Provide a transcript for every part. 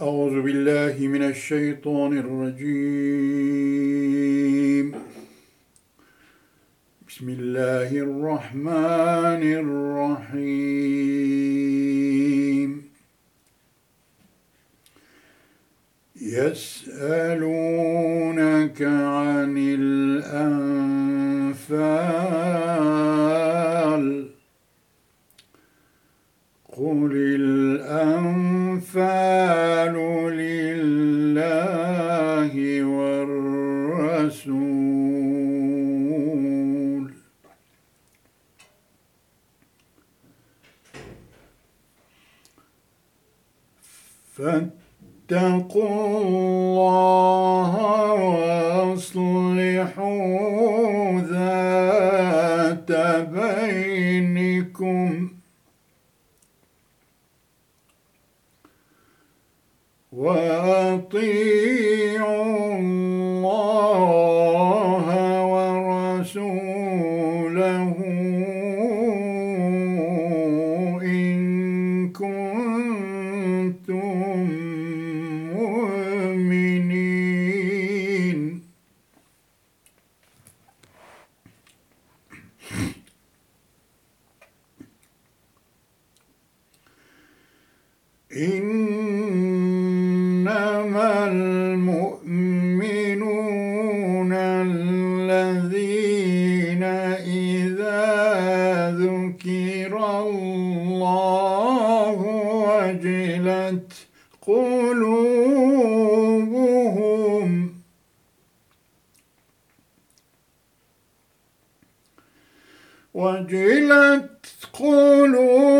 أعوذ بالله من الشيطان الرجيم. بسم الله الرحمن الرحيم. يسألونك عن الأنفال الأنفال لله والرسول. فاتقوا الله ذات بينكم واطيعوا وجلت قلوبهم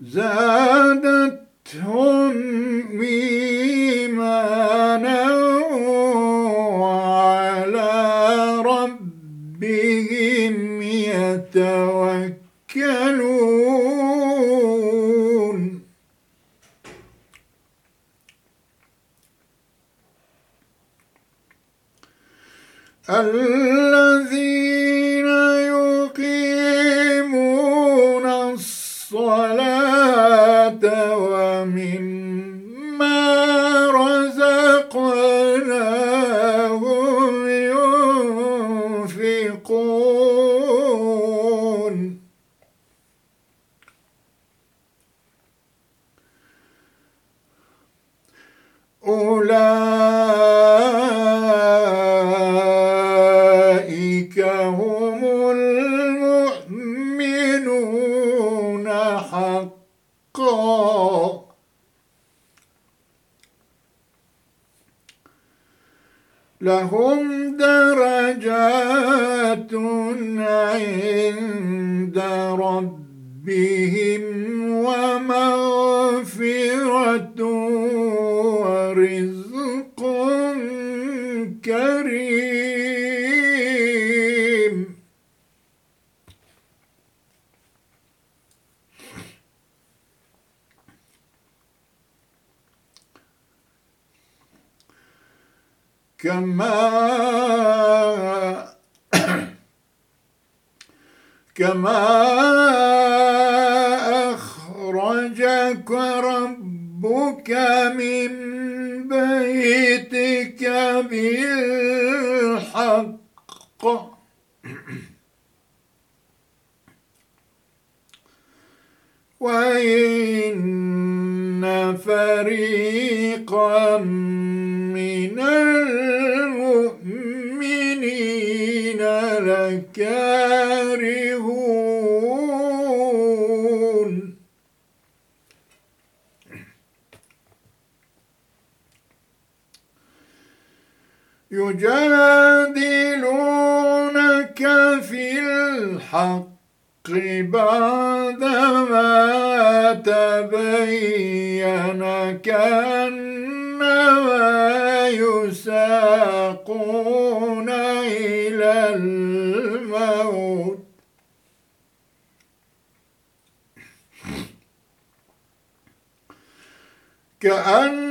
زادتهم لهم أخرجك ربك من بيتك بالحق وإن فريقا من المؤمنين لكارهون يجادلونك في الحق بعدما تبين كأنما يساقون إلى الموت. كأنما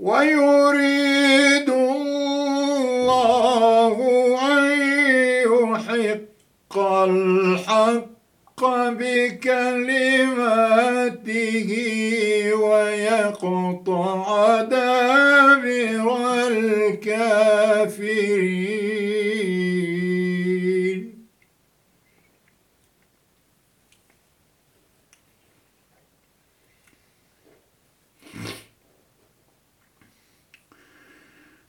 ويريد الله أن يحق الحق بكلماته ويقطع دابر الكافرين.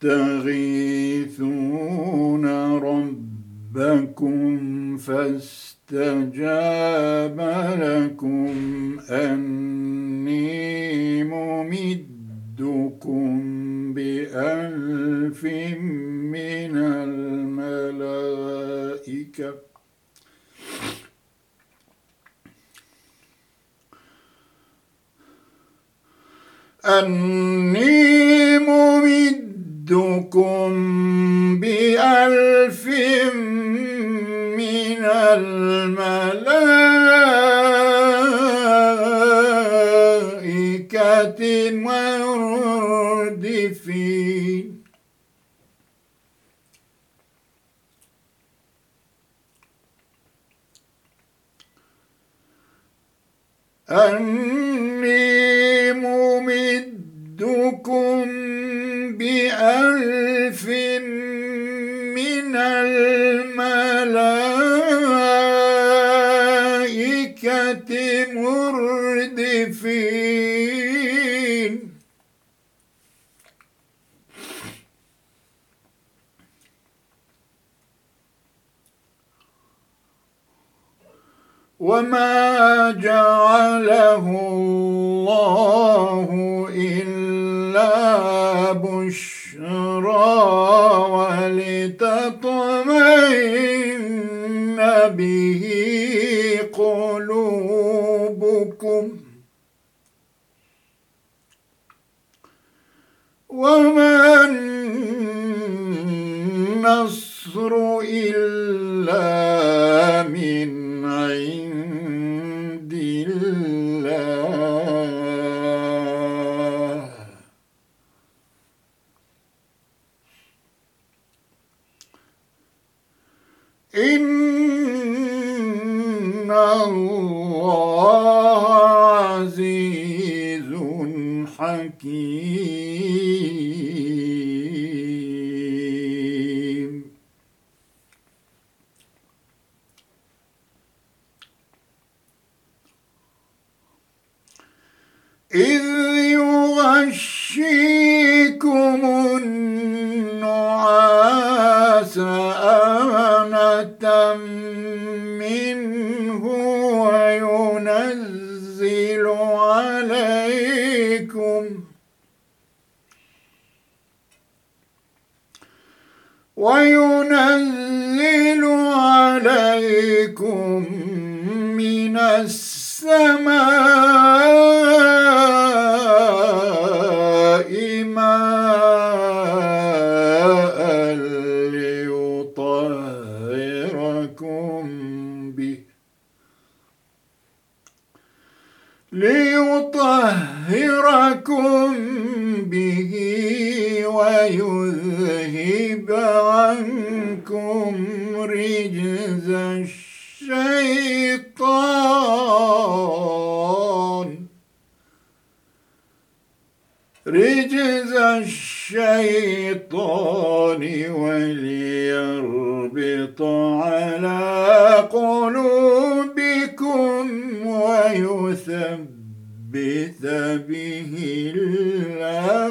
تستغيثون رب ربكم فاستجاب لكم. أني ممدكم بألف من الملائكة. أني ممدكم بألف من الملائكة مردفين أني ممدكم بألف وينزل عليكم من السماء ماء ليطهركم به. ليطهركم به ويذهب عنكم رجز الشيطان. رجز الشيطان وليربط على قلوبكم ويثبت به الأقدام.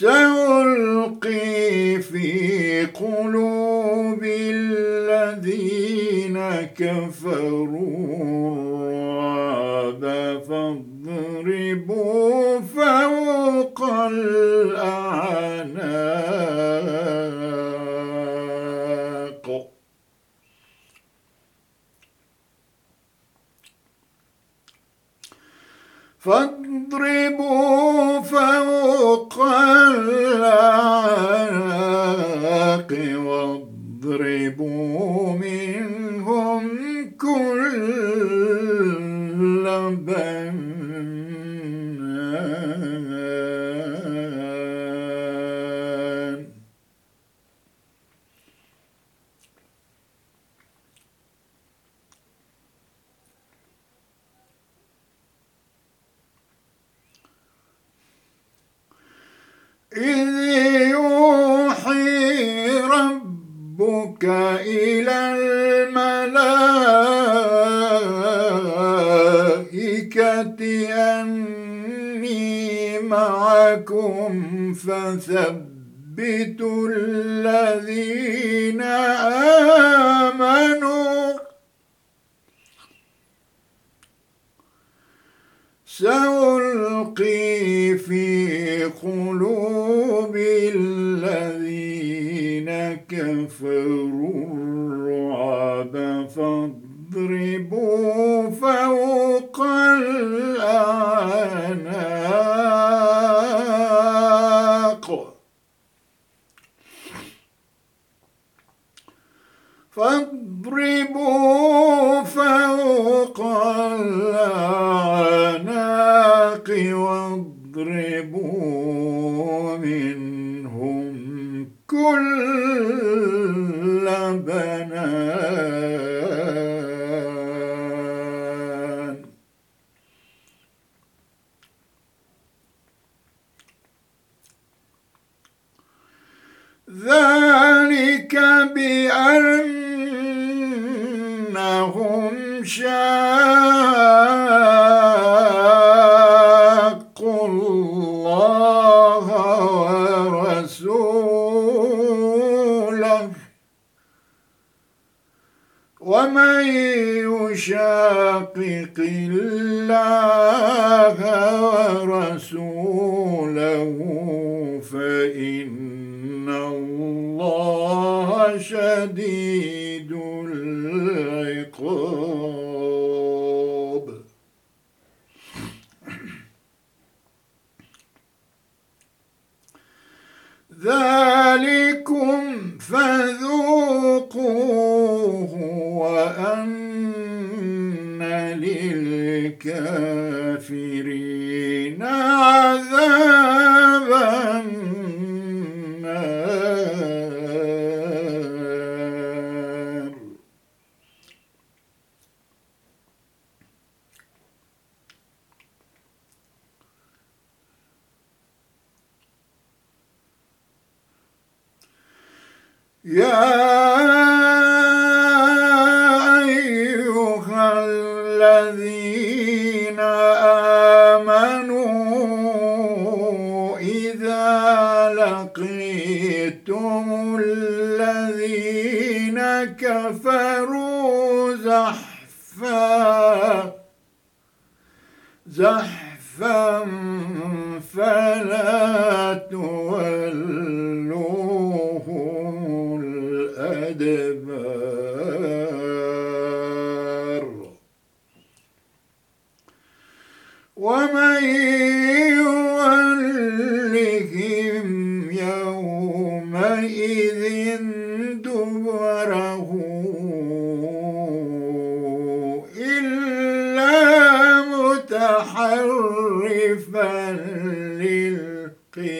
سألقي في قلوب الذين كفروا الرعب فاضربوا فوق الأعناق. فاضربوا فوق الأعناق واضربوا منهم كل إذ يوحي ربك إلى الملائكة أني معكم فثبتوا فاضربوا فوق الأعناق الله ورسوله فإن الله شديد العقاب. ذلكم فذوقوا للكافرين عذابا النار يا the متحرفا للقيام.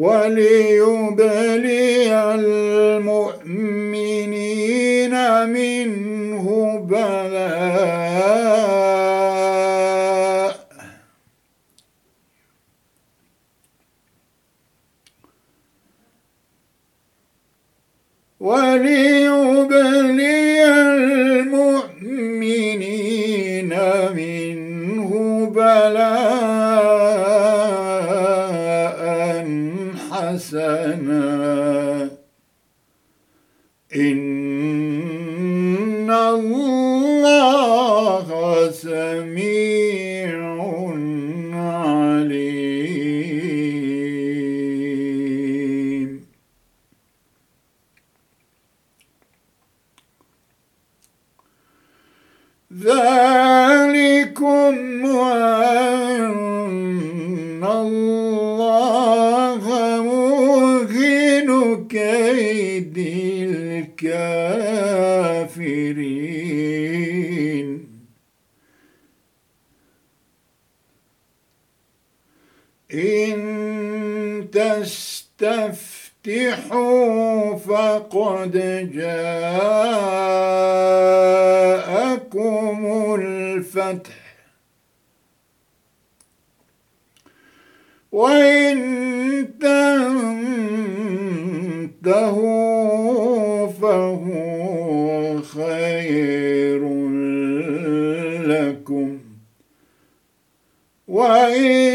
وليبلي المؤمنين منه بلاء. وليبلي إن تستفتحوا فقد جاءكم الفتح. وإن تنتهوا فهو خير لكم. وإن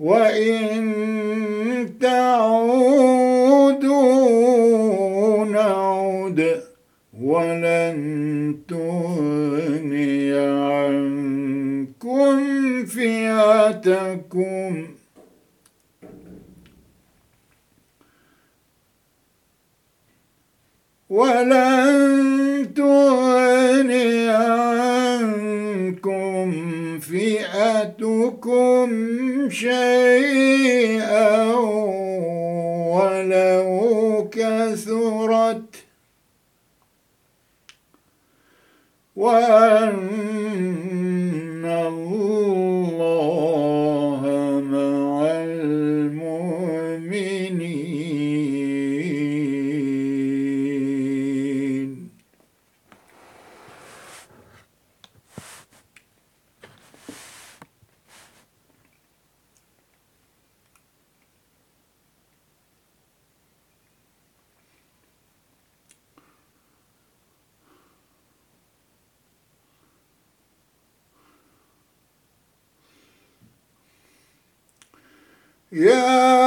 وإن تعودوا نعود ولن تغني عنكم فئتكم ولن تغني تأتكم شيئا ولو كثرت وأن Yeah.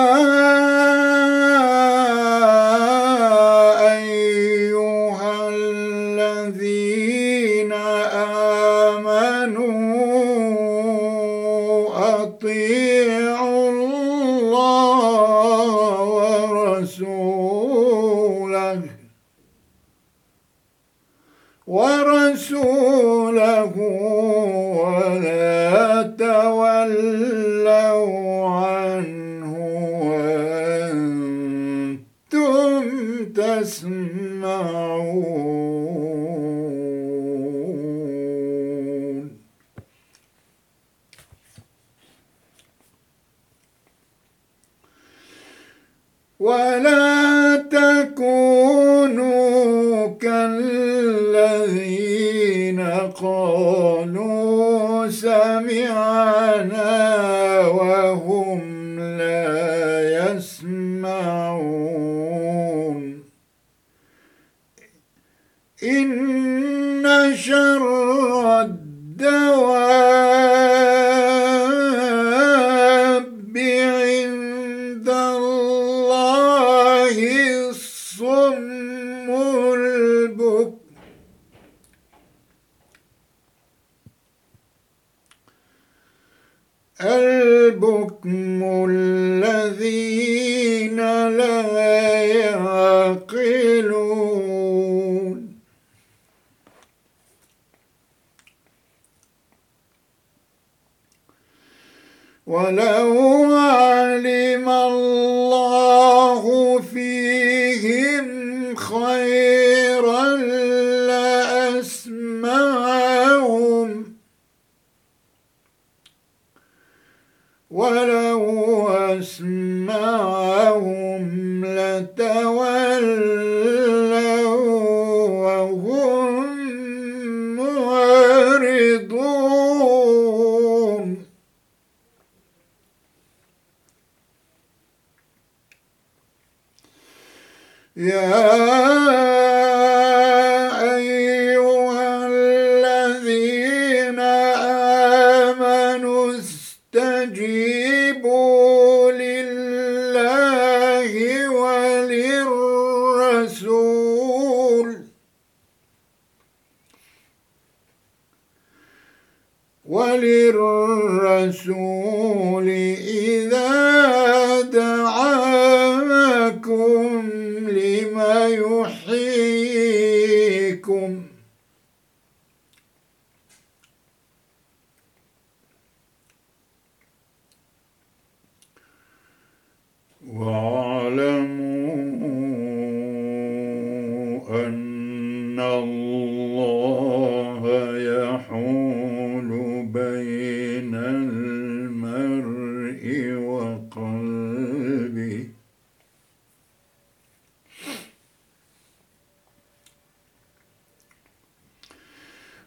ولا ولو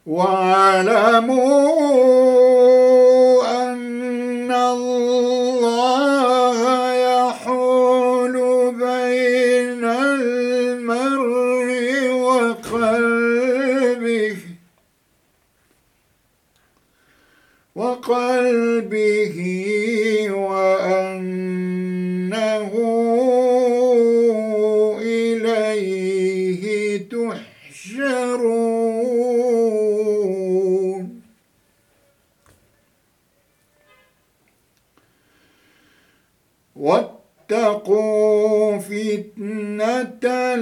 واعلموا واتقوا فتنة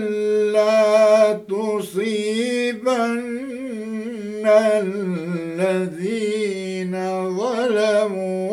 لا تصيبن الذين ظلموا.